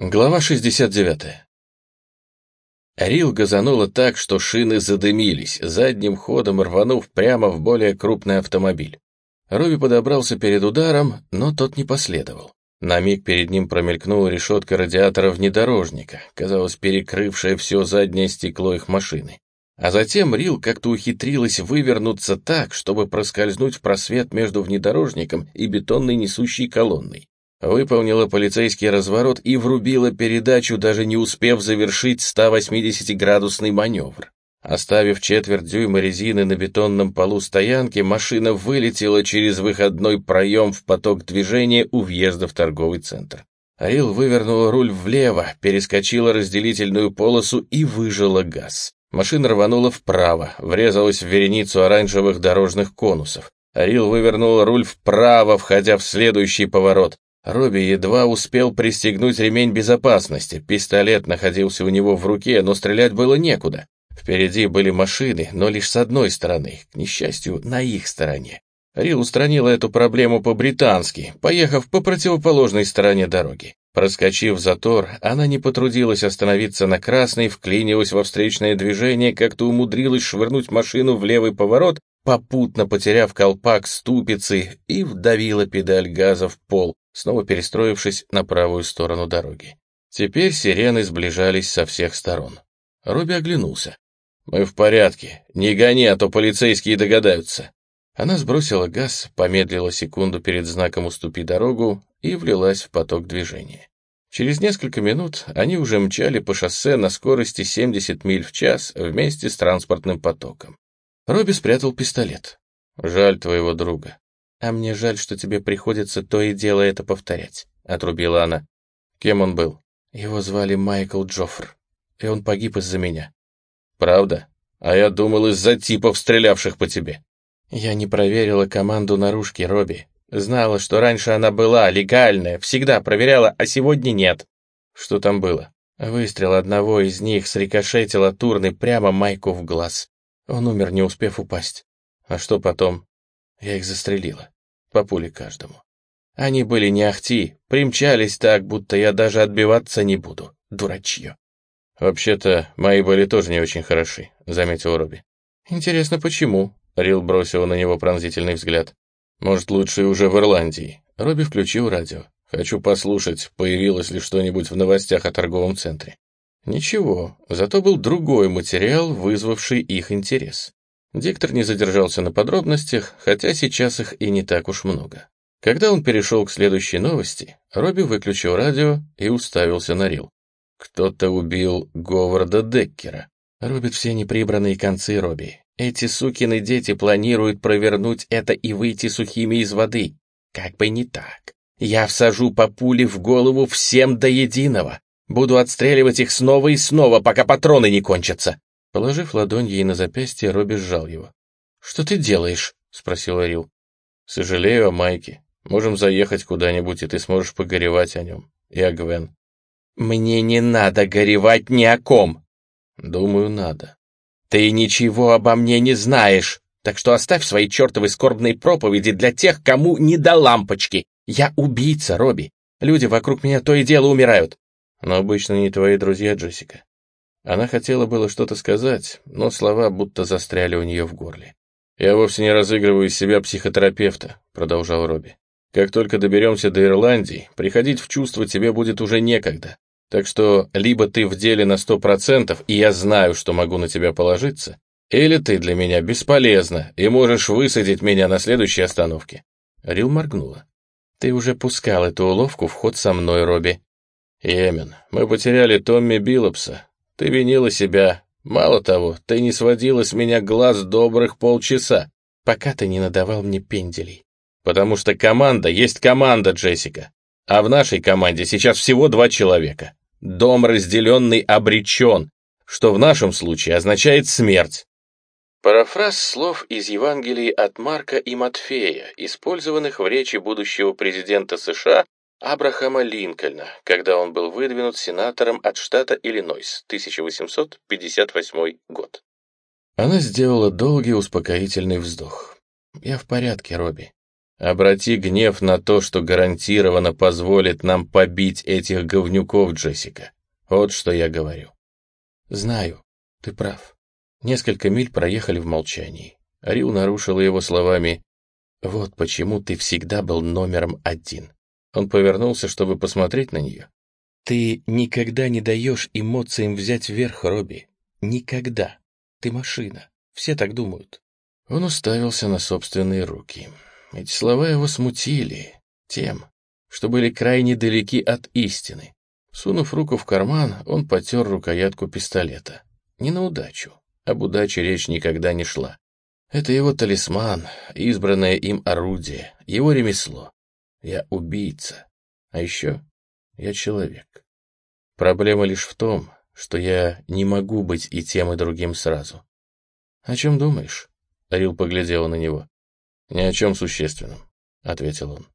Глава 69. Рил газануло так, что шины задымились, задним ходом рванув прямо в более крупный автомобиль. Робби подобрался перед ударом, но тот не последовал. На миг перед ним промелькнула решетка радиатора внедорожника, казалось, перекрывшая все заднее стекло их машины. А затем Рил как-то ухитрилась вывернуться так, чтобы проскользнуть в просвет между внедорожником и бетонной несущей колонной выполнила полицейский разворот и врубила передачу, даже не успев завершить 180-градусный маневр. Оставив четверть дюйма резины на бетонном полу стоянки, машина вылетела через выходной проем в поток движения у въезда в торговый центр. Рил вывернула руль влево, перескочила разделительную полосу и выжила газ. Машина рванула вправо, врезалась в вереницу оранжевых дорожных конусов. Рил вывернула руль вправо, входя в следующий поворот. Робби едва успел пристегнуть ремень безопасности, пистолет находился у него в руке, но стрелять было некуда. Впереди были машины, но лишь с одной стороны, к несчастью, на их стороне. Рил устранила эту проблему по-британски, поехав по противоположной стороне дороги. Проскочив затор, она не потрудилась остановиться на красной, вклинилась во встречное движение, как-то умудрилась швырнуть машину в левый поворот, попутно потеряв колпак ступицы и вдавила педаль газа в пол, снова перестроившись на правую сторону дороги. Теперь сирены сближались со всех сторон. Робби оглянулся. «Мы в порядке. Не гони, а то полицейские догадаются». Она сбросила газ, помедлила секунду перед знаком «Уступи дорогу» и влилась в поток движения. Через несколько минут они уже мчали по шоссе на скорости 70 миль в час вместе с транспортным потоком. Робби спрятал пистолет. «Жаль твоего друга. «А мне жаль, что тебе приходится то и дело это повторять», — отрубила она. «Кем он был?» «Его звали Майкл Джоффр, и он погиб из-за меня». «Правда? А я думал, из-за типов, стрелявших по тебе». «Я не проверила команду наружки, Робби. Знала, что раньше она была легальная, всегда проверяла, а сегодня нет». «Что там было?» Выстрел одного из них срикошетил от урны прямо Майку в глаз. Он умер, не успев упасть. А что потом? Я их застрелила. По пуле каждому. Они были не ахти, примчались так, будто я даже отбиваться не буду. Дурачье. «Вообще-то, мои были тоже не очень хороши», — заметил Робби. «Интересно, почему?» — Рил бросил на него пронзительный взгляд. «Может, лучше уже в Ирландии». Робби включил радио. «Хочу послушать, появилось ли что-нибудь в новостях о торговом центре». Ничего, зато был другой материал, вызвавший их интерес. Диктор не задержался на подробностях, хотя сейчас их и не так уж много. Когда он перешел к следующей новости, Робби выключил радио и уставился на Рил. Кто-то убил Говарда Деккера. Рубит все неприбранные концы Робби. Эти сукины дети планируют провернуть это и выйти сухими из воды. Как бы не так. Я всажу по пуле в голову всем до единого. Буду отстреливать их снова и снова, пока патроны не кончатся. Положив ладонь ей на запястье, Робби сжал его. «Что ты делаешь?» — спросил Рил. «Сожалею о Майке. Можем заехать куда-нибудь, и ты сможешь погоревать о нем. И о Гвен». «Мне не надо горевать ни о ком!» «Думаю, надо». «Ты ничего обо мне не знаешь, так что оставь свои чертовы скорбные проповеди для тех, кому не до лампочки. Я убийца, Робби. Люди вокруг меня то и дело умирают». «Но обычно не твои друзья, Джессика. Она хотела было что-то сказать, но слова будто застряли у нее в горле. «Я вовсе не разыгрываю из себя психотерапевта», — продолжал Робби. «Как только доберемся до Ирландии, приходить в чувство тебе будет уже некогда. Так что либо ты в деле на сто процентов, и я знаю, что могу на тебя положиться, или ты для меня бесполезна и можешь высадить меня на следующей остановке». Рил моргнула. «Ты уже пускал эту уловку в ход со мной, Робби». «Емен, мы потеряли Томми Биллопса, ты винила себя. Мало того, ты не сводила с меня глаз добрых полчаса, пока ты не надавал мне пенделей. Потому что команда есть команда, Джессика. А в нашей команде сейчас всего два человека. Дом разделенный обречен, что в нашем случае означает смерть. Парафраз слов из Евангелий от Марка и Матфея, использованных в речи будущего президента США Абрахама Линкольна, когда он был выдвинут сенатором от штата Иллинойс, 1858 год. Она сделала долгий успокоительный вздох. «Я в порядке, Робби. Обрати гнев на то, что гарантированно позволит нам побить этих говнюков, Джессика. Вот что я говорю. Знаю, ты прав. Несколько миль проехали в молчании. Рил нарушила его словами «Вот почему ты всегда был номером один». Он повернулся, чтобы посмотреть на нее. «Ты никогда не даешь эмоциям взять верх, Робби. Никогда. Ты машина. Все так думают». Он уставился на собственные руки. Эти слова его смутили тем, что были крайне далеки от истины. Сунув руку в карман, он потер рукоятку пистолета. Не на удачу. Об удаче речь никогда не шла. Это его талисман, избранное им орудие, его ремесло. Я убийца. А еще я человек. Проблема лишь в том, что я не могу быть и тем, и другим сразу. «О чем думаешь?» — Рил поглядела на него. «Ни о чем существенном», — ответил он.